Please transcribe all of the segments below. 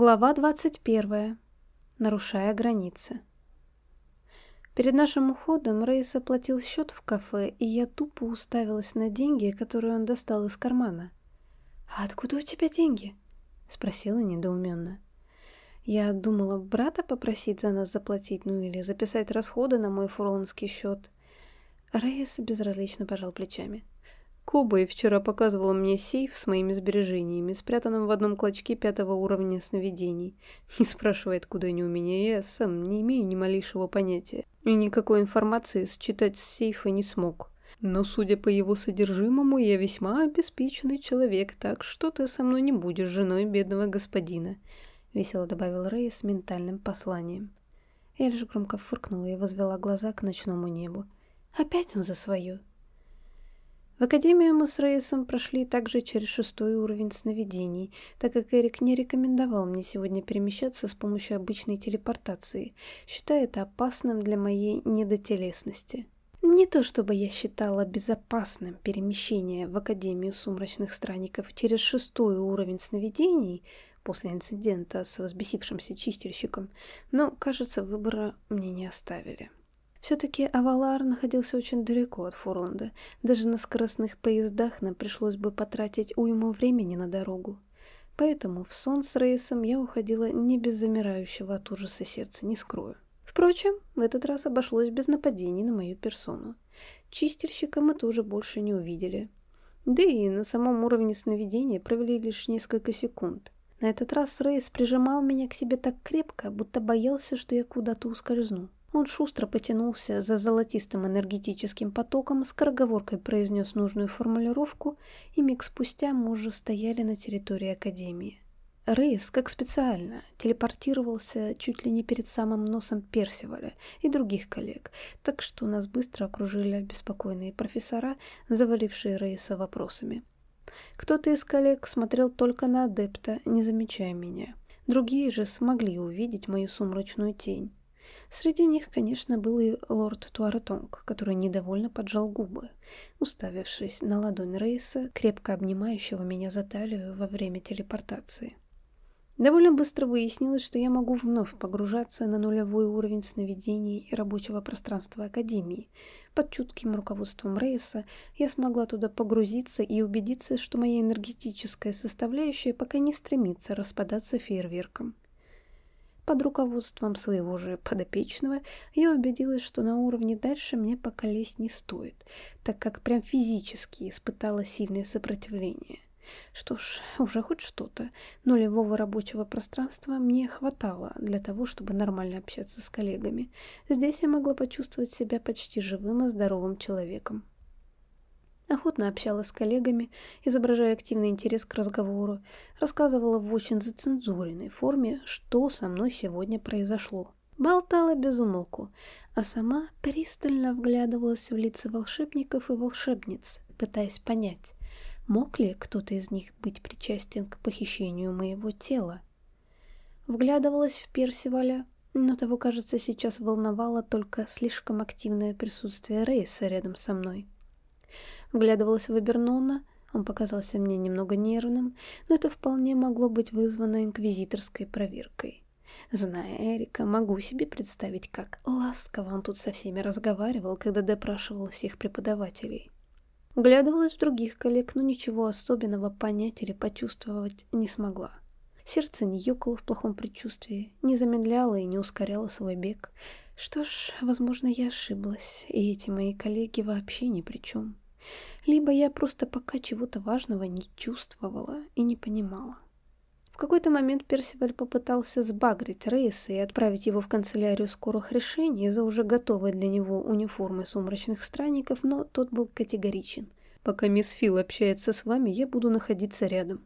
Глава 21. Нарушая границы. Перед нашим уходом Рейс оплатил счет в кафе, и я тупо уставилась на деньги, которые он достал из кармана. «А откуда у тебя деньги?» — спросила недоуменно. Я думала, брата попросить за нас заплатить, ну или записать расходы на мой фурландский счет. Рейс безразлично пожал плечами. Кобой вчера показывала мне сейф с моими сбережениями, спрятанным в одном клочке пятого уровня сновидений. Не спрашивает, куда они у меня, я сам не имею ни малейшего понятия. И никакой информации считать с сейфа не смог. Но, судя по его содержимому, я весьма обеспеченный человек, так что ты со мной не будешь женой бедного господина», — весело добавил Рэй с ментальным посланием. Лишь громко фыркнула и возвела глаза к ночному небу. «Опять он за свое!» В академию мы с Рейсом прошли также через шестой уровень сновидений, так как Эрик не рекомендовал мне сегодня перемещаться с помощью обычной телепортации, считая это опасным для моей недотелесности. Не то чтобы я считала безопасным перемещение в Академию Сумрачных Странников через шестой уровень сновидений после инцидента с возбесившимся чистильщиком, но, кажется, выбора мне не оставили. Все-таки Авалар находился очень далеко от Форланда. Даже на скоростных поездах нам пришлось бы потратить уйму времени на дорогу. Поэтому в сон с рейсом я уходила не без замирающего от ужаса сердца, не скрою. Впрочем, в этот раз обошлось без нападений на мою персону. Чистильщика мы тоже больше не увидели. Да и на самом уровне сновидения провели лишь несколько секунд. На этот раз Рейс прижимал меня к себе так крепко, будто боялся, что я куда-то ускользну. Он шустро потянулся за золотистым энергетическим потоком, скороговоркой произнес нужную формулировку, и миг спустя мы уже стояли на территории Академии. Рейс, как специально, телепортировался чуть ли не перед самым носом Персиваля и других коллег, так что нас быстро окружили обеспокоенные профессора, завалившие Рейса вопросами. Кто-то из коллег смотрел только на адепта, не замечая меня. Другие же смогли увидеть мою сумрачную тень. Среди них, конечно, был и лорд Туаратонг, который недовольно поджал губы, уставившись на ладонь Рейса, крепко обнимающего меня за талию во время телепортации. Довольно быстро выяснилось, что я могу вновь погружаться на нулевой уровень сновидений и рабочего пространства Академии. Под чутким руководством Рейса я смогла туда погрузиться и убедиться, что моя энергетическая составляющая пока не стремится распадаться фейерверком. Под руководством своего же подопечного я убедилась, что на уровне дальше мне пока лезть не стоит, так как прям физически испытала сильное сопротивление. Что ж, уже хоть что-то. Нулевого рабочего пространства мне хватало для того, чтобы нормально общаться с коллегами. Здесь я могла почувствовать себя почти живым и здоровым человеком. Охотно общалась с коллегами, изображая активный интерес к разговору, рассказывала в очень зацензуренной форме, что со мной сегодня произошло. Болтала без умолку, а сама пристально вглядывалась в лица волшебников и волшебниц, пытаясь понять, мог ли кто-то из них быть причастен к похищению моего тела. Вглядывалась в Персиваля, но того, кажется, сейчас волновало только слишком активное присутствие Рейса рядом со мной. Вглядывалась в Абернона, он показался мне немного нервным, но это вполне могло быть вызвано инквизиторской проверкой. Зная Эрика, могу себе представить, как ласково он тут со всеми разговаривал, когда допрашивал всех преподавателей. Вглядывалась в других коллег, но ничего особенного понять или почувствовать не смогла. Сердце не ёкало в плохом предчувствии, не замедляло и не ускоряло свой бег. Что ж, возможно, я ошиблась, и эти мои коллеги вообще ни при чем либо я просто пока чего-то важного не чувствовала и не понимала. В какой-то момент Персиваль попытался сбагрить Рейса и отправить его в канцелярию скорых решений за уже готовой для него униформой сумрачных странников, но тот был категоричен. «Пока мисс Фил общается с вами, я буду находиться рядом.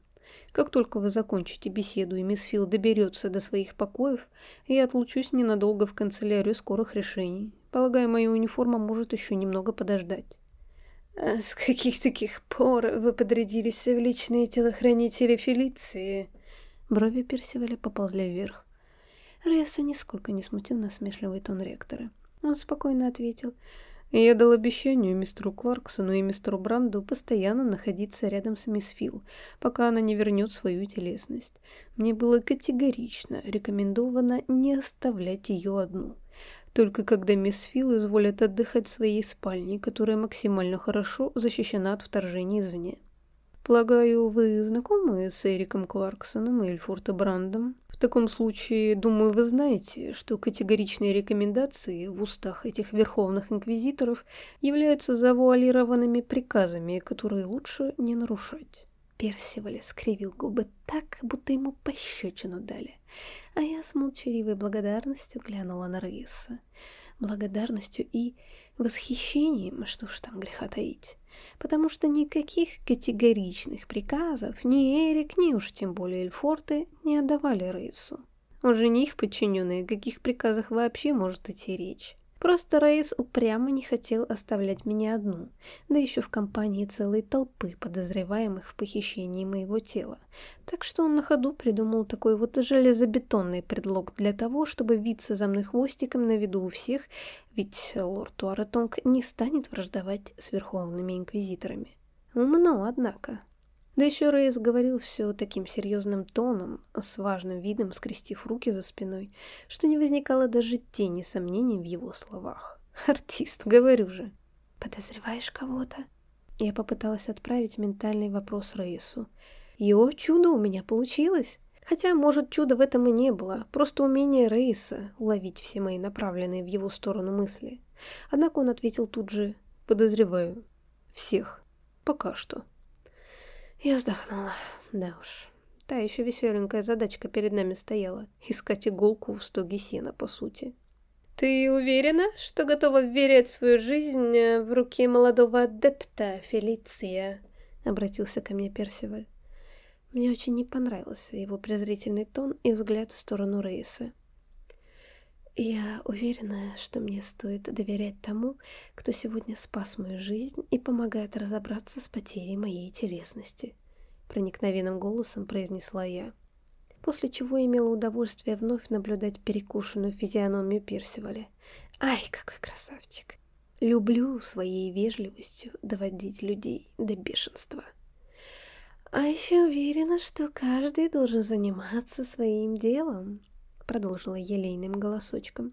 Как только вы закончите беседу и мисс Фил доберется до своих покоев, я отлучусь ненадолго в канцелярию скорых решений. Полагаю, моя униформа может еще немного подождать». А «С каких таких пор вы подрядились в личные телохранители Фелиции?» Брови Персиваля поползли вверх. Рейса нисколько не смутил насмешливый тон ректора. Он спокойно ответил. Я дал обещанию мистеру Кларксону и мистеру Бранду постоянно находиться рядом с мисс Фил, пока она не вернет свою телесность. Мне было категорично рекомендовано не оставлять ее одну. Только когда мисс Фил изволит отдыхать в своей спальне, которая максимально хорошо защищена от вторжения извне. Полагаю, вы знакомы с Эриком Кларксоном и Эльфорта Брандом? Таком случае, думаю, вы знаете, что категоричные рекомендации в устах этих верховных инквизиторов являются завуалированными приказами, которые лучше не нарушать. Персиваль скривил губы так, будто ему пощечину дали. А я с молчаливой благодарностью глянула на Рейса. Благодарностью и восхищением, что ж там греха таить потому что никаких категоричных приказов ни Эрик, ни уж тем более Эльфорты не отдавали Рейсу. Уже не их подчиненные, о каких приказах вообще может идти речь. Просто Рейс упрямо не хотел оставлять меня одну, да еще в компании целой толпы подозреваемых в похищении моего тела. Так что он на ходу придумал такой вот железобетонный предлог для того, чтобы виться за мной хвостиком на виду у всех, ведь лорд Туаретонг не станет враждовать с верховными инквизиторами. Умно, однако. Да еще Рейс говорил все таким серьезным тоном, с важным видом скрестив руки за спиной, что не возникало даже тени сомнений в его словах. Артист, говорю же. Подозреваешь кого-то? Я попыталась отправить ментальный вопрос Рейсу. И чудо у меня получилось! Хотя, может, чуда в этом и не было, просто умение Рейса уловить все мои направленные в его сторону мысли. Однако он ответил тут же «Подозреваю. Всех. Пока что». Я вздохнула. Да уж. Та еще веселенькая задачка перед нами стояла. Искать иголку в стоге сена, по сути. «Ты уверена, что готова вверять свою жизнь э, в руки молодого адепта, Фелиция?» — обратился ко мне Персиваль. Мне очень не понравился его презрительный тон и взгляд в сторону Рейса. Я уверена, что мне стоит доверять тому, кто сегодня спас мою жизнь и помогает разобраться с потерей моей телесности проникновенным голосом произнесла я. После чего имела удовольствие вновь наблюдать перекушенную физиономию Персиваля. Ай, какой красавчик! Люблю своей вежливостью доводить людей до бешенства. А еще уверена, что каждый должен заниматься своим делом, продолжила елейным голосочком.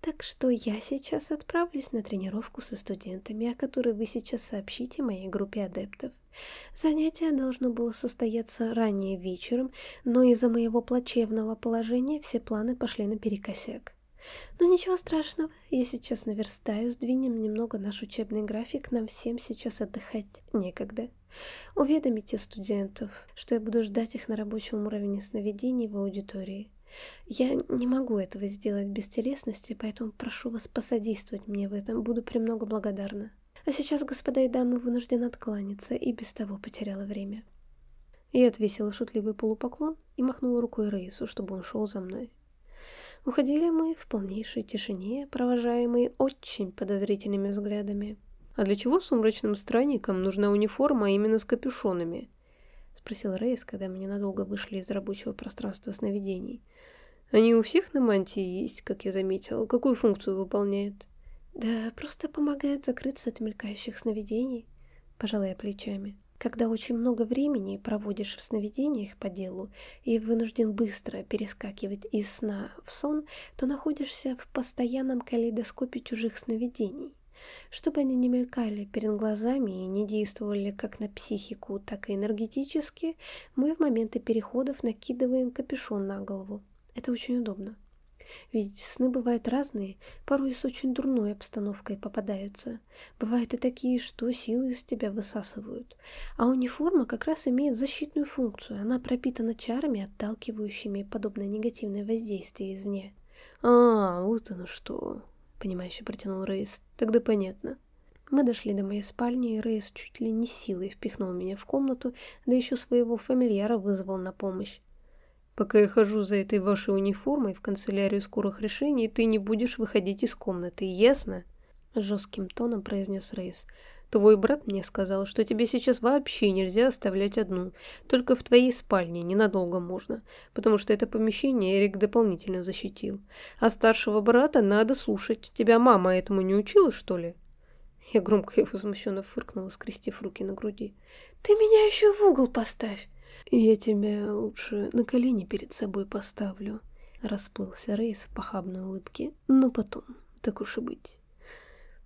Так что я сейчас отправлюсь на тренировку со студентами, о которой вы сейчас сообщите моей группе адептов. Занятие должно было состояться ранее вечером, но из-за моего плачевного положения все планы пошли наперекосяк. Но ничего страшного, я сейчас наверстаю, сдвинем немного наш учебный график, нам всем сейчас отдыхать некогда. Уведомите студентов, что я буду ждать их на рабочем уровне сновидений в аудитории. Я не могу этого сделать без телесности, поэтому прошу вас посодействовать мне в этом, буду премного благодарна. А сейчас, господа и дамы, вынужден откланяться, и без того потеряла время. Я отвесила шутливый полупоклон и махнула рукой Рейсу, чтобы он шел за мной. Уходили мы в полнейшей тишине, провожаемые очень подозрительными взглядами. «А для чего сумрачным странникам нужна униформа именно с капюшонами?» — спросил Рейс, когда мы ненадолго вышли из рабочего пространства сновидений. «Они у всех на мантии есть, как я заметил. Какую функцию выполняют?» Да просто помогают закрыться от мелькающих сновидений, пожалуй, плечами. Когда очень много времени проводишь в сновидениях по делу и вынужден быстро перескакивать из сна в сон, то находишься в постоянном калейдоскопе чужих сновидений. Чтобы они не мелькали перед глазами и не действовали как на психику, так и энергетически, мы в моменты переходов накидываем капюшон на голову. Это очень удобно. Ведь сны бывают разные, порой с очень дурной обстановкой попадаются. Бывают и такие, что силы из тебя высасывают. А униформа как раз имеет защитную функцию. Она пропитана чарами, отталкивающими подобное негативное воздействие извне. «А, вот оно что!» — понимающе протянул Рейс. «Тогда понятно». Мы дошли до моей спальни, и Рейс чуть ли не силой впихнул меня в комнату, да еще своего фамильяра вызвал на помощь. Пока я хожу за этой вашей униформой в канцелярию скорых решений, ты не будешь выходить из комнаты, ясно?» Жестким тоном произнес Рейс. «Твой брат мне сказал, что тебе сейчас вообще нельзя оставлять одну. Только в твоей спальне ненадолго можно, потому что это помещение Эрик дополнительно защитил. А старшего брата надо слушать. Тебя мама этому не учила, что ли?» Я громко и возмущенно фыркнула, скрестив руки на груди. «Ты меня еще в угол поставь!» «Я тебя лучше на колени перед собой поставлю», — расплылся Рейс в похабной улыбке. «Но потом, так уж и быть».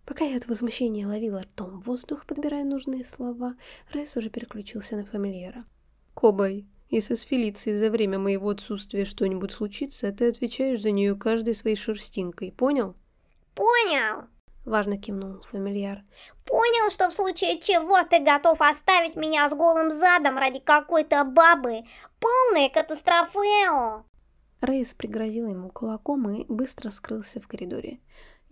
Пока я от возмущения ловила ртом воздух, подбирая нужные слова, Рейс уже переключился на фамильяра. «Кобай, если с Фелицией за время моего отсутствия что-нибудь случится, ты отвечаешь за нее каждой своей шерстинкой, понял?» «Понял!» — важно кивнул фамильяр. «Понял, что в случае чего ты готов оставить меня с голым задом ради какой-то бабы? Полная катастрофео!» Рейс пригрозил ему кулаком и быстро скрылся в коридоре.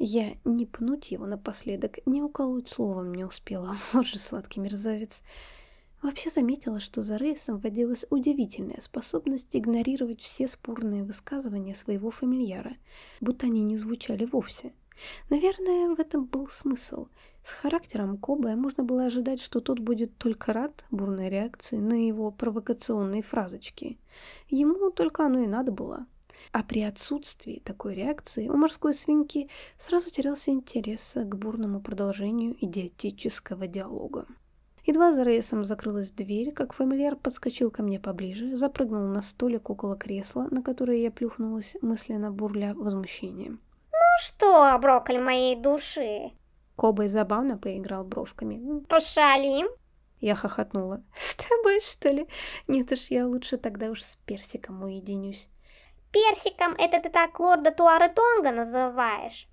Я не пнуть его напоследок, не уколоть словом не успела. Вот же сладкий мерзавец. Вообще заметила, что за Рейсом водилась удивительная способность игнорировать все спорные высказывания своего фамильяра, будто они не звучали вовсе. Наверное, в этом был смысл. С характером Кобая можно было ожидать, что тот будет только рад бурной реакции на его провокационные фразочки. Ему только оно и надо было. А при отсутствии такой реакции у морской свинки сразу терялся интерес к бурному продолжению идиотического диалога. Едва за рейсом закрылась дверь, как фамильяр подскочил ко мне поближе, запрыгнул на столик около кресла, на которое я плюхнулась, мысленно бурля возмущением. «Ну что, брокколи моей души?» Кобай забавно поиграл бровками. «Пошалим?» Я хохотнула. «С тобой, что ли? Нет уж, я лучше тогда уж с персиком уединюсь». Персиком это ты так лорда Туаретонга называешь?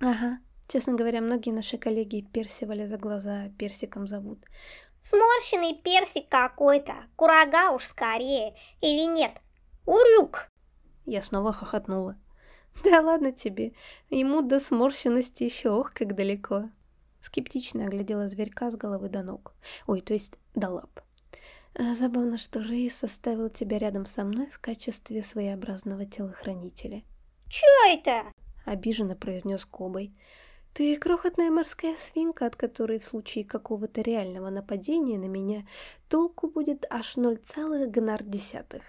Ага. Честно говоря, многие наши коллеги персивали за глаза персиком зовут. Сморщенный персик какой-то. Курага уж скорее. Или нет? Урюк! Я снова хохотнула. Да ладно тебе. Ему до сморщенности еще ох, как далеко. Скептично оглядела зверька с головы до ног. Ой, то есть до лап. А, забавно, что Рейс оставил тебя рядом со мной в качестве своеобразного телохранителя. «Чё это?» — обиженно произнес Кобой. «Ты крохотная морская свинка, от которой в случае какого-то реального нападения на меня толку будет аж ноль целых гонар десятых.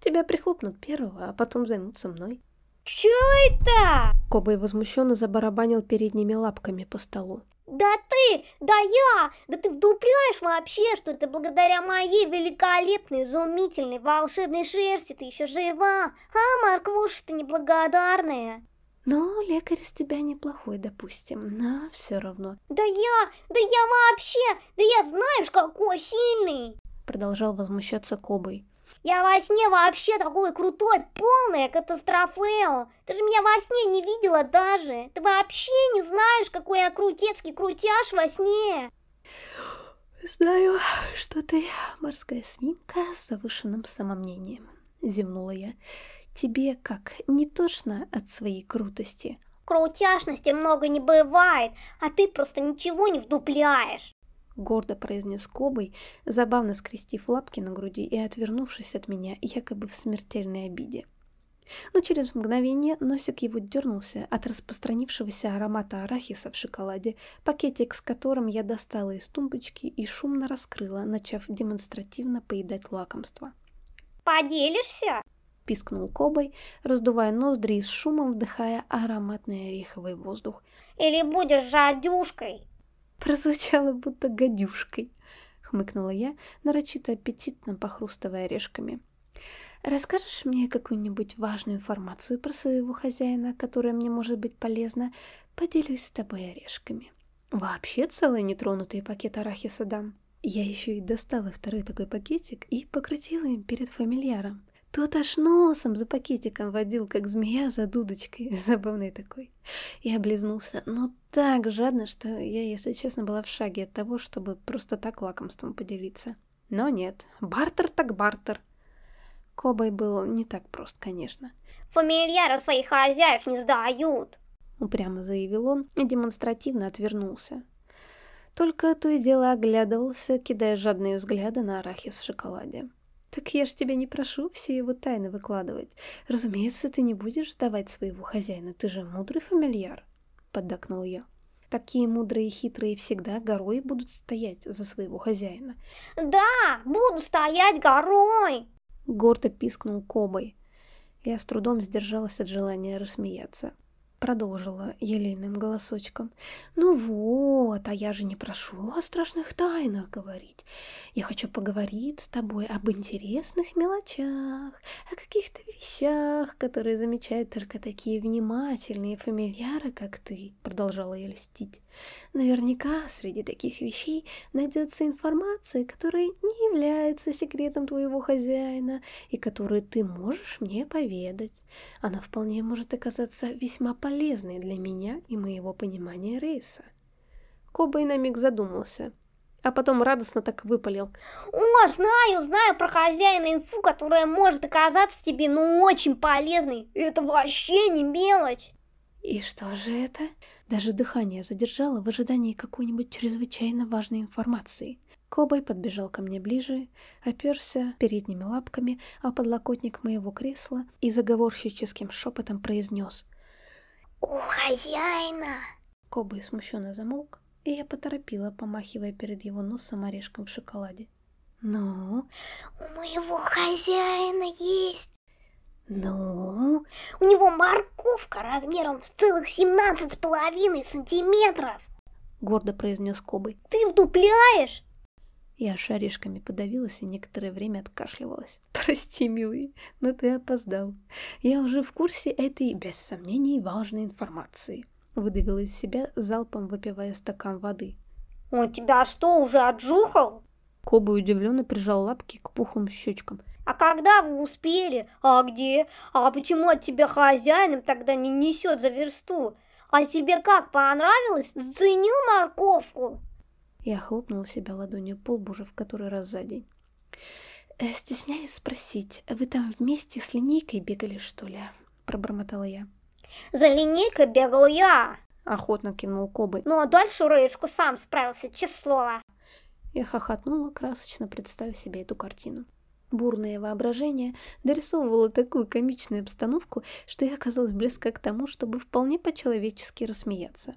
Тебя прихлопнут первого, а потом займутся мной». «Чё это?» Кобой возмущенно забарабанил передними лапками по столу. Да ты, да я, да ты вдупляешь вообще, что это благодаря моей великолепной, изумительной, волшебной шерсти ты еще жива, а, Марквуш, ты неблагодарная. Ну, лекарь с тебя неплохой, допустим, но все равно. Да я, да я вообще, да я знаешь, какой сильный! Продолжал возмущаться Кобой. Я во сне вообще такой крутой, полная катастрофео. Ты же меня во сне не видела даже. Ты вообще не знаешь, какой я крутецкий крутяж во сне. Знаю, что ты морская свинка с завышенным самомнением, зевнула я. Тебе как, не тошно от своей крутости? Крутяшности много не бывает, а ты просто ничего не вдупляешь. — гордо произнес Кобой, забавно скрестив лапки на груди и отвернувшись от меня, якобы в смертельной обиде. Но через мгновение носик его дернулся от распространившегося аромата арахиса в шоколаде, пакетик с которым я достала из тумбочки и шумно раскрыла, начав демонстративно поедать лакомство. «Поделишься?» — пискнул Кобой, раздувая ноздри и с шумом вдыхая ароматный ореховый воздух. «Или будешь жадюшкой?» Прозвучало будто гадюшкой, хмыкнула я, нарочито аппетитно похрустывая орешками. Расскажешь мне какую-нибудь важную информацию про своего хозяина, которая мне может быть полезна? Поделюсь с тобой орешками. Вообще целый нетронутый пакет арахиса дам. Я еще и достала второй такой пакетик и покрутила им перед фамильяром. Тот аж носом за пакетиком водил, как змея за дудочкой. Забавный такой. И облизнулся, но так жадно, что я, если честно, была в шаге от того, чтобы просто так лакомством поделиться. Но нет, бартер так бартер. Кобой был не так прост, конечно. «Фамильяра своих хозяев не сдают!» Упрямо заявил он и демонстративно отвернулся. Только то и дело оглядывался, кидая жадные взгляды на арахис в шоколаде. Так я ж тебя не прошу все его тайны выкладывать. Разумеется, ты не будешь сдавать своего хозяина, ты же мудрый фамильяр, поддакнул я. Такие мудрые и хитрые всегда горой будут стоять за своего хозяина. Да, буду стоять горой! Гордо пискнул Кобой. Я с трудом сдержалась от желания рассмеяться. Продолжила елейным голосочком. «Ну вот, а я же не прошу о страшных тайнах говорить. Я хочу поговорить с тобой об интересных мелочах, о каких-то вещах, которые замечают только такие внимательные фамильяры, как ты», — продолжала я льстить. «Наверняка среди таких вещей найдется информация, которая не является секретом твоего хозяина и которую ты можешь мне поведать. Она вполне может оказаться весьма полезной полезной для меня и моего понимания рейса. Кобай на миг задумался, а потом радостно так выпалил. «О, знаю, знаю про хозяина инфу, которая может оказаться тебе, ну, очень полезной. Это вообще не мелочь!» «И что же это?» Даже дыхание задержало в ожидании какой-нибудь чрезвычайно важной информации. Кобай подбежал ко мне ближе, оперся передними лапками о подлокотник моего кресла и заговорщическим шепотом произнес — «У хозяина!» Кобы смущенно замолк, и я поторопила, помахивая перед его носом орешком в шоколаде. «Ну?» «У моего хозяина есть!» «Ну?» «У него морковка размером в целых семнадцать с половиной сантиметров!» Гордо произнес Кобы. «Ты вдупляешь?» Я шаришками подавилась и некоторое время откашливалась. «Прости, милый, но ты опоздал. Я уже в курсе этой, без сомнений, важной информации», — выдавила из себя, залпом выпивая стакан воды. «Он тебя что, уже отжухал?» Коба удивленно прижал лапки к пухлым щечкам. «А когда вы успели? А где? А почему от тебя хозяином тогда не несет за версту? А тебе как, понравилось? Заценил морковку?» Я хлопнула себя ладонью по лбу уже в который раз за день. «Э, «Стесняюсь спросить, вы там вместе с линейкой бегали, что ли?» — пробормотала я. «За линейкой бегал я!» — охотно кивнул Кобы. «Ну а дальше Рыжку сам справился, число!» Я хохотнула, красочно представив себе эту картину. Бурное воображение дорисовывало такую комичную обстановку, что я оказалась близка к тому, чтобы вполне по-человечески рассмеяться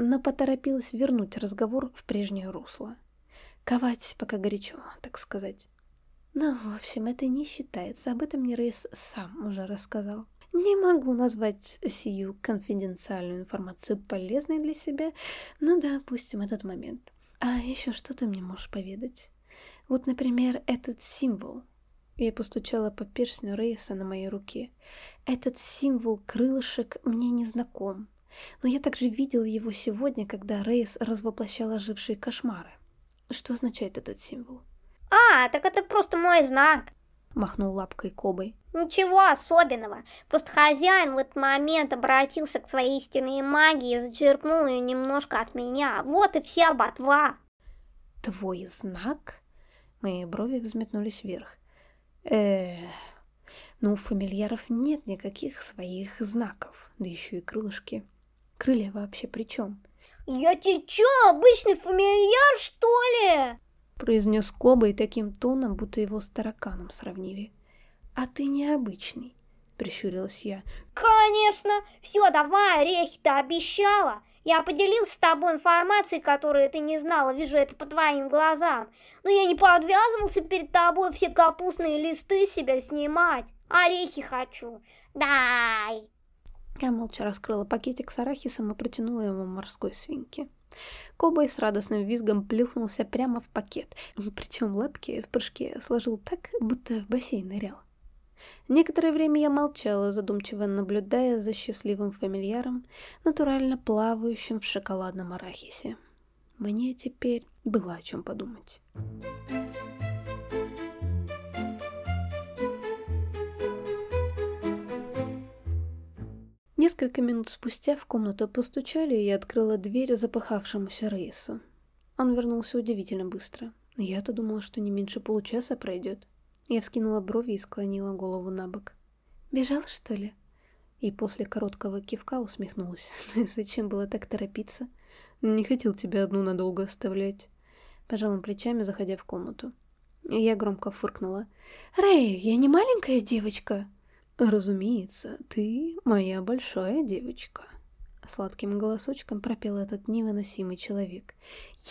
но поторопилась вернуть разговор в прежнее русло. Ковать пока горячо, так сказать. Ну, в общем, это не считается, об этом мне Рейс сам уже рассказал. Не могу назвать сию конфиденциальную информацию полезной для себя, но да, опустим этот момент. А еще что ты мне можешь поведать? Вот, например, этот символ. Я постучала по перстню Рейса на моей руке. Этот символ крылышек мне не знаком. Но я также видела его сегодня, когда Рейс развоплощал ожившие кошмары. Что означает этот символ? А, так это просто мой знак. Махнул лапкой Кобой. Ничего особенного. Просто хозяин в этот момент обратился к своей истинной магии и зачерпнул ее немножко от меня. Вот и вся ботва. Твой знак? Мои брови взметнулись вверх. Эх, ну у фамильяров нет никаких своих знаков, да еще и крылышки. Крылья вообще при чем? «Я тебе чё, обычный фамильяр, что ли?» произнес Коба и таким тоном, будто его с тараканом сравнили. «А ты необычный», — прищурилась я. «Конечно! Все, давай, орехи, ты обещала! Я поделился с тобой информацией, которую ты не знала, вижу это по твоим глазам. Но я не подвязывался перед тобой все капустные листы себя снимать. Орехи хочу. Дай!» Я молча раскрыла пакетик с арахисом и протянула его морской свинке. Кобай с радостным визгом плюхнулся прямо в пакет, причем лапки в прыжке сложил так, будто в бассейн нырял. Некоторое время я молчала, задумчиво наблюдая за счастливым фамильяром, натурально плавающим в шоколадном арахисе. Мне теперь было о чем подумать. Несколько минут спустя в комнату постучали, и открыла дверь запыхавшемуся Рейсу. Он вернулся удивительно быстро. Я-то думала, что не меньше получаса пройдет. Я вскинула брови и склонила голову на бок. «Бежал, что ли?» И после короткого кивка усмехнулась. «Зачем было так торопиться? Не хотел тебя одну надолго оставлять». Пожал плечами, заходя в комнату. Я громко фыркнула. «Рэй, я не маленькая девочка!» «Разумеется, ты моя большая девочка», — сладким голосочком пропел этот невыносимый человек.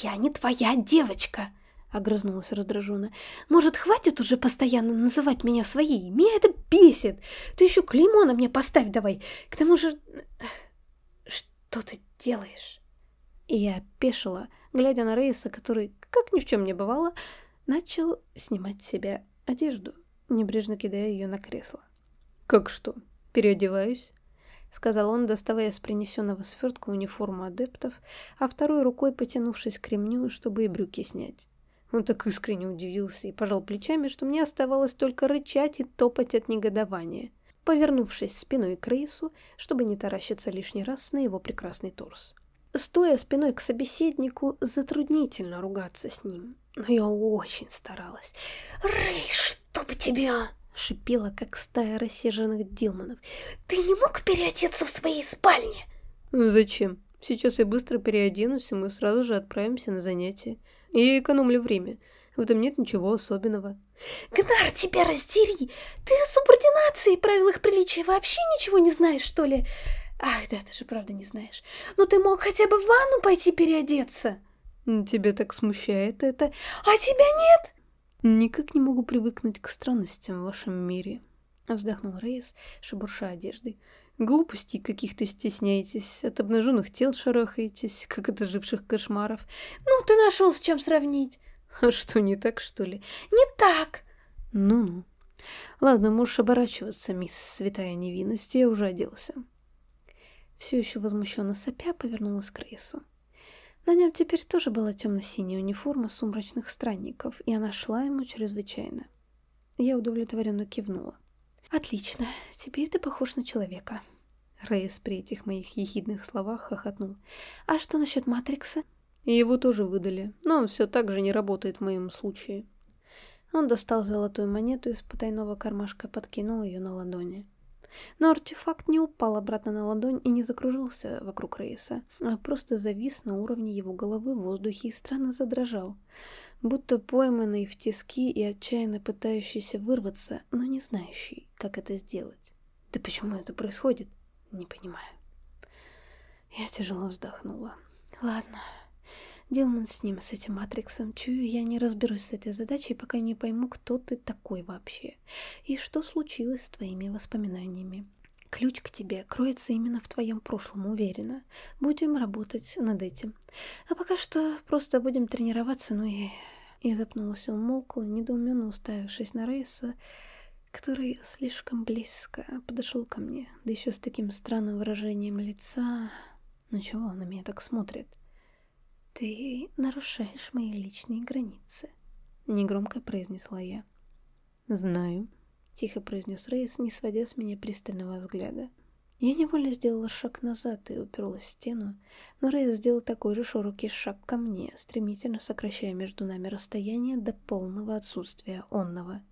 «Я не твоя девочка!» — огрызнулась раздраженно. «Может, хватит уже постоянно называть меня своей? Меня это бесит! Ты еще клеймо на мне поставь давай! К тому же...» что ты делаешь?» И я опешила, глядя на Рейса, который, как ни в чем не бывало, начал снимать с себя одежду, небрежно кидая ее на кресло. «Как что? Переодеваюсь?» — сказал он, доставая с принесенного свертка униформу адептов, а второй рукой потянувшись к ремню, чтобы и брюки снять. Он так искренне удивился и пожал плечами, что мне оставалось только рычать и топать от негодования, повернувшись спиной к Рейсу, чтобы не таращиться лишний раз на его прекрасный торс. Стоя спиной к собеседнику, затруднительно ругаться с ним, но я очень старалась. «Рэй, чтоб тебя!» — шипела, как стая рассерженных дилманов. «Ты не мог переодеться в своей спальне?» «Зачем? Сейчас я быстро переоденусь, и мы сразу же отправимся на занятия. Я экономлю время. В этом нет ничего особенного». «Гнар, тебя раздери! Ты о субординации и правилах приличия вообще ничего не знаешь, что ли?» Ах, да, ты же правда не знаешь. Но ты мог хотя бы в ванну пойти переодеться. Тебя так смущает это? А тебя нет? Никак не могу привыкнуть к странностям в вашем мире. Вздохнул Рейс, шебурша одеждой. Глупостей каких-то стесняетесь, от обнаженных тел шарахаетесь, как от оживших кошмаров. Ну, ты нашел с чем сравнить. А что, не так, что ли? Не так. Ну-ну. Ладно, можешь оборачиваться, мисс Святая Невинность, я уже оделся все еще возмущенно сопя, повернулась к Рейсу. На нем теперь тоже была темно-синяя униформа сумрачных странников, и она шла ему чрезвычайно. Я удовлетворенно кивнула. «Отлично, теперь ты похож на человека». Рейс при этих моих ехидных словах хохотнул. «А что насчет Матрикса?» Его тоже выдали, но он все так же не работает в моем случае. Он достал золотую монету из потайного кармашка, подкинул ее на ладони. Но артефакт не упал обратно на ладонь и не закружился вокруг Рейса, а просто завис на уровне его головы в воздухе и странно задрожал, будто пойманный в тиски и отчаянно пытающийся вырваться, но не знающий, как это сделать. Да почему это происходит? Не понимаю. Я тяжело вздохнула. Ладно, Дилман с ним, с этим Матриксом. Чую, я не разберусь с этой задачей, пока не пойму, кто ты такой вообще. И что случилось с твоими воспоминаниями. Ключ к тебе кроется именно в твоем прошлом, уверена. Будем работать над этим. А пока что просто будем тренироваться, ну и... И запнулась, умолкла, недоуменно уставившись на Рейса, который слишком близко подошел ко мне, да еще с таким странным выражением лица. Ну чего он на меня так смотрит? «Ты нарушаешь мои личные границы», — негромко произнесла я. «Знаю», — тихо произнес Рейс, не сводя с меня пристального взгляда. Я невольно сделала шаг назад и уперлась в стену, но Рейс сделал такой же широкий шаг ко мне, стремительно сокращая между нами расстояние до полного отсутствия онного.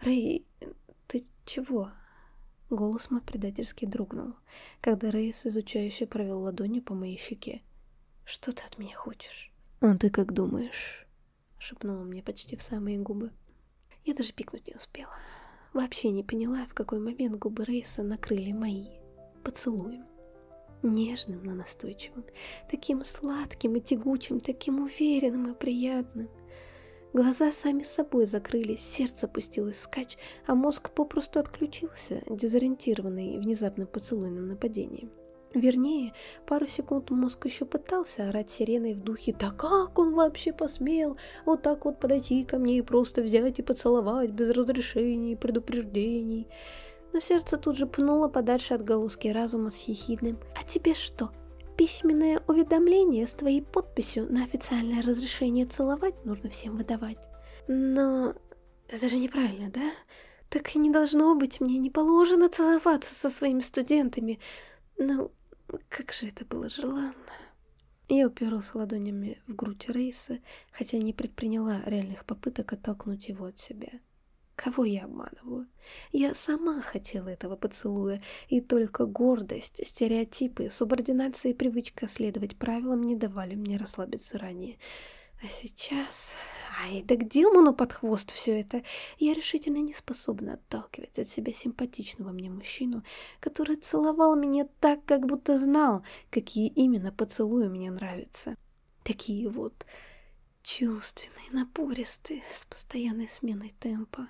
«Рей, ты чего?» Голос мой предательски дрогнул, когда Рейс изучающе провел ладонью по моей щеке. Что ты от меня хочешь? А ты как думаешь? Шепнула мне почти в самые губы. Я даже пикнуть не успела. Вообще не поняла, в какой момент губы Рейса накрыли мои. Поцелуем. Нежным, но настойчивым. Таким сладким и тягучим, таким уверенным и приятным. Глаза сами собой закрылись, сердце опустилось вскачь, а мозг попросту отключился, дезориентированный внезапным поцелуйным нападением. Вернее, пару секунд мозг еще пытался орать сиреной в духе «Да как он вообще посмел вот так вот подойти ко мне и просто взять и поцеловать без разрешений и предупреждений?» Но сердце тут же пнуло подальше от голузки разума с ехидным «А тебе что, письменное уведомление с твоей подписью на официальное разрешение целовать нужно всем выдавать?» Но это же неправильно, да? Так и не должно быть, мне не положено целоваться со своими студентами. Ну, как же это было желанно. Я уперлась ладонями в грудь Рейса, хотя не предприняла реальных попыток оттолкнуть его от себя. Кого я обманываю? Я сама хотела этого поцелуя, и только гордость, стереотипы, субординация и привычка следовать правилам не давали мне расслабиться ранее. А сейчас... Ай, да к Дилману под хвост все это. Я решительно не способна отталкивать от себя симпатичного мне мужчину, который целовал меня так, как будто знал, какие именно поцелуи мне нравятся. Такие вот чувственные, напористые, с постоянной сменой темпа,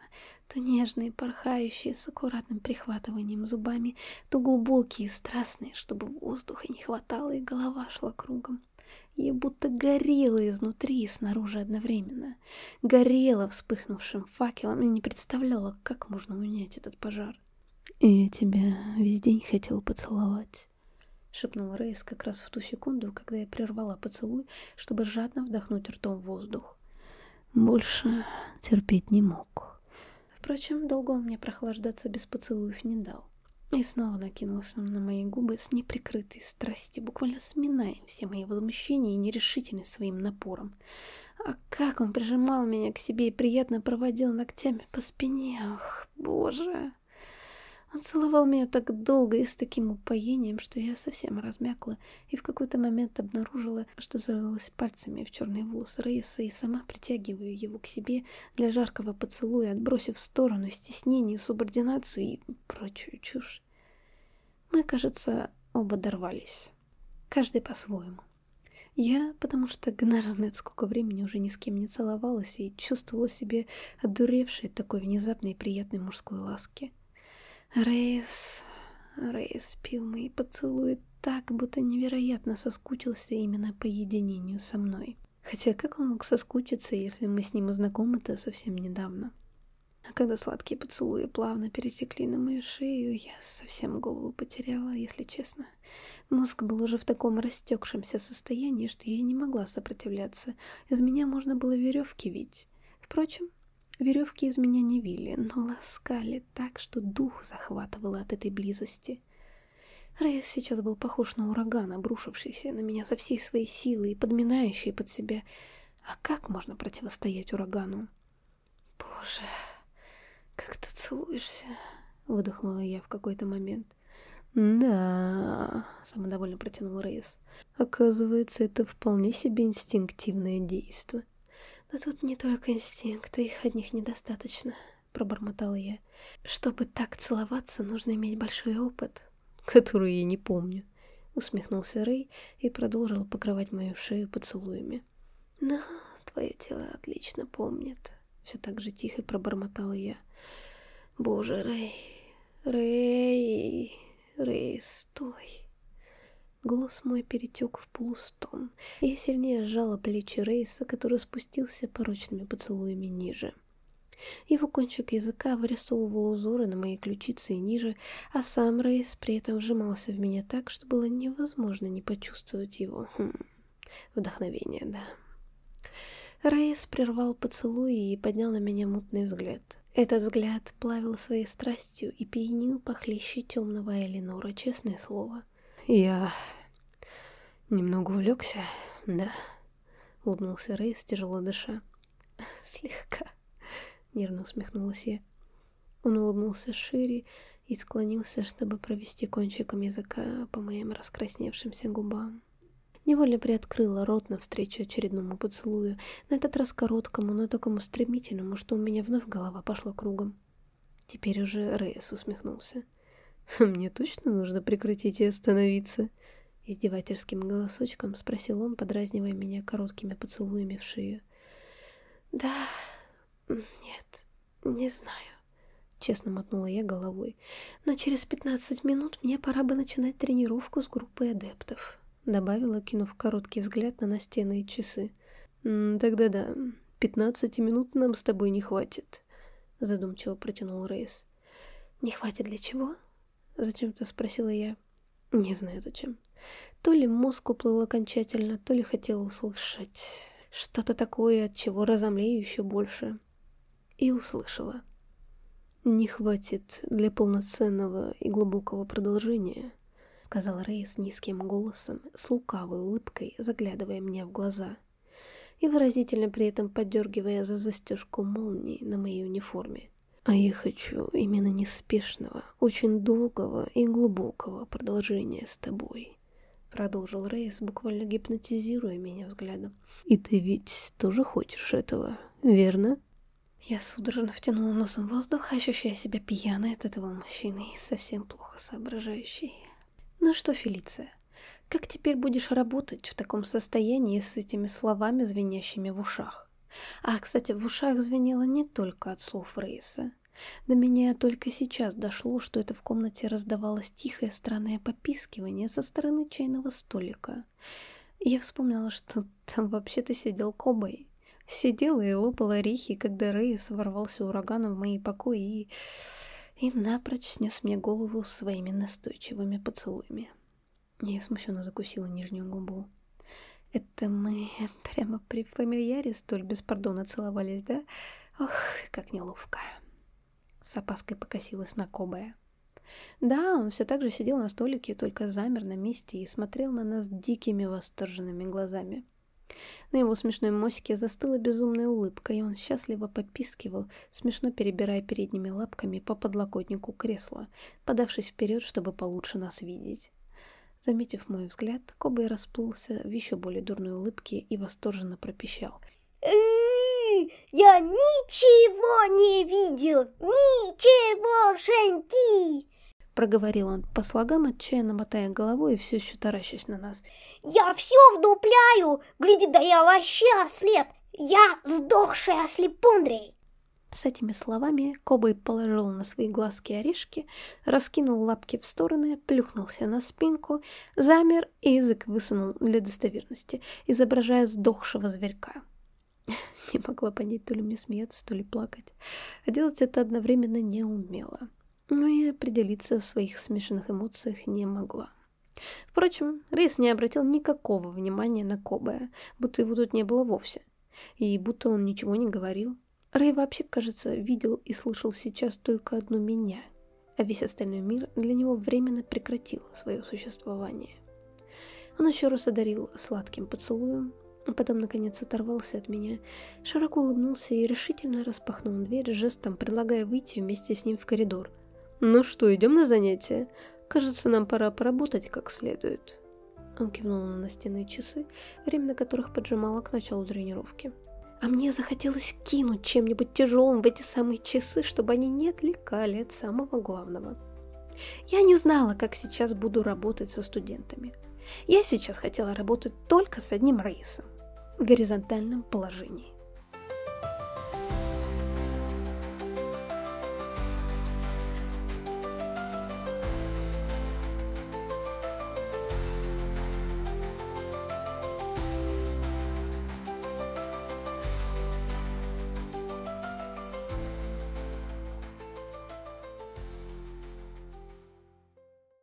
То нежные, порхающие, с аккуратным прихватыванием зубами, то глубокие, страстные, чтобы воздуха не хватало и голова шла кругом. Я будто горела изнутри и снаружи одновременно. Горела вспыхнувшим факелом и не представляла, как можно унять этот пожар. «И я тебя весь день хотел поцеловать», — шепнул Рейс как раз в ту секунду, когда я прервала поцелуй, чтобы жадно вдохнуть ртом воздух. Больше терпеть не мог. Впрочем, долго он мне прохлаждаться без поцелуев не дал. И снова накинулся на мои губы с неприкрытой страстью, буквально сминая все мои возмущения и нерешительность своим напором. А как он прижимал меня к себе и приятно проводил ногтями по спине. Ах, боже! Он целовал меня так долго и с таким упоением, что я совсем размякла и в какой-то момент обнаружила, что зарылась пальцами в черный волос Рейса и сама притягиваю его к себе для жаркого поцелуя, отбросив в сторону стеснение, субординацию и прочую чушь. Мы, кажется, оба дорвались. Каждый по-своему. Я, потому что гнар знает, сколько времени уже ни с кем не целовалась и чувствовала себя одуревшей такой внезапной и приятной мужской ласки. Рейс... Рейс пил мои поцелуи так, будто невероятно соскучился именно по единению со мной. Хотя как он мог соскучиться, если мы с ним знакомы-то совсем недавно? А когда сладкие поцелуи плавно пересекли на мою шею, я совсем голову потеряла, если честно. Мозг был уже в таком растекшемся состоянии, что я не могла сопротивляться. Из меня можно было веревки вить. Впрочем, Веревки из меня не вили, но ласкали так, что дух захватывало от этой близости. Рейс сейчас был похож на ураган, обрушившийся на меня со всей своей силой и подминающий под себя. А как можно противостоять урагану? Боже, как ты целуешься, выдохнула я в какой-то момент. Да, самодовольно протянул Рейс. Оказывается, это вполне себе инстинктивное действие. «Да тут не только инстинкты, их одних недостаточно», — пробормотала я. «Чтобы так целоваться, нужно иметь большой опыт, который я не помню», — усмехнулся Рэй и продолжил покрывать мою шею поцелуями. «Но твое тело отлично помнит», — все так же тихо пробормотала я. «Боже, Рэй, Рэй, Рэй, стой!» Голос мой перетек в полустон, я сильнее сжала плечи Рейса, который спустился порочными поцелуями ниже. Его кончик языка вырисовывал узоры на моей ключице и ниже, а сам Рейс при этом вжимался в меня так, что было невозможно не почувствовать его. Хм, вдохновение, да. Рейс прервал поцелуй и поднял на меня мутный взгляд. Этот взгляд плавил своей страстью и пьянил похлеще темного Элинора, честное слово. Я немного увлекся, да? Улыбнулся Рейс, тяжело дыша. Слегка. Нервно усмехнулась я. Он улыбнулся шире и склонился, чтобы провести кончиком языка по моим раскрасневшимся губам. Невольно приоткрыла рот навстречу очередному поцелую, на этот раз короткому, но такому стремительному, что у меня вновь голова пошла кругом. Теперь уже Рейс усмехнулся. «Мне точно нужно прекратить и остановиться?» Издевательским голосочком спросил он, подразнивая меня короткими поцелуями в шею. «Да... нет, не знаю», — честно мотнула я головой. «Но через пятнадцать минут мне пора бы начинать тренировку с группой адептов», — добавила, кинув короткий взгляд на настенные часы. «Тогда да, пятнадцати минут нам с тобой не хватит», — задумчиво протянул Рейс. «Не хватит для чего?» Зачем-то спросила я. Не знаю зачем. То ли мозг уплыл окончательно, то ли хотела услышать что-то такое, от чего разомлею еще больше. И услышала. «Не хватит для полноценного и глубокого продолжения», — сказал Рэй с низким голосом, с лукавой улыбкой, заглядывая мне в глаза и выразительно при этом подергивая за застежку молнии на моей униформе. А я хочу именно неспешного, очень долгого и глубокого продолжения с тобой. Продолжил Рейс, буквально гипнотизируя меня взглядом. И ты ведь тоже хочешь этого, верно? Я судорожно втянула носом воздух, ощущая себя пьяной от этого мужчины и совсем плохо соображающей. Ну что, Фелиция, как теперь будешь работать в таком состоянии с этими словами, звенящими в ушах? А, кстати, в ушах звенело не только от слов Рейса. До меня только сейчас дошло, что это в комнате раздавалось тихое странное попискивание со стороны чайного столика. Я вспомнила, что там вообще-то сидел Кобей. Сидела и лопала орехи, когда Рейс ворвался ураганом в мои покои и... и напрочь снес мне голову своими настойчивыми поцелуями. Я смущенно закусила нижнюю губу. Это мы прямо при фамильяре столь беспардонно целовались, да? Ох, как неловко. С опаской покосилась на Кобая. Да, он все так же сидел на столике, только замер на месте и смотрел на нас дикими восторженными глазами. На его смешной мосике застыла безумная улыбка, и он счастливо попискивал, смешно перебирая передними лапками по подлокотнику кресла, подавшись вперед, чтобы получше нас видеть. Заметив мой взгляд, Кобай расплылся в еще более дурной улыбке и восторженно пропищал. Я ничего не видел! Ничегошеньки! Проговорил он по слогам, отчаянно мотая головой и все еще таращась на нас. «Я все вдупляю! Гляди, да я вообще ослеп! Я сдохший ослепундрей!» С этими словами Кобой положил на свои глазки орешки, раскинул лапки в стороны, плюхнулся на спинку, замер и язык высунул для достоверности, изображая сдохшего зверька. Не могла понять, то ли мне смеяться, то ли плакать. А делать это одновременно не умела но и определиться в своих смешанных эмоциях не могла. Впрочем, Рейс не обратил никакого внимания на Кобая, будто его тут не было вовсе, и будто он ничего не говорил. Рэй вообще, кажется, видел и слышал сейчас только одну меня, а весь остальной мир для него временно прекратил свое существование. Он еще раз одарил сладким поцелуем, а потом, наконец, оторвался от меня, широко улыбнулся и решительно распахнул дверь, жестом предлагая выйти вместе с ним в коридор – «Ну что, идем на занятия? Кажется, нам пора поработать как следует». Он кивнул на настенные часы, время на которых поджимало к началу тренировки. А мне захотелось кинуть чем-нибудь тяжелым в эти самые часы, чтобы они не отвлекали от самого главного. Я не знала, как сейчас буду работать со студентами. Я сейчас хотела работать только с одним рейсом в горизонтальном положении.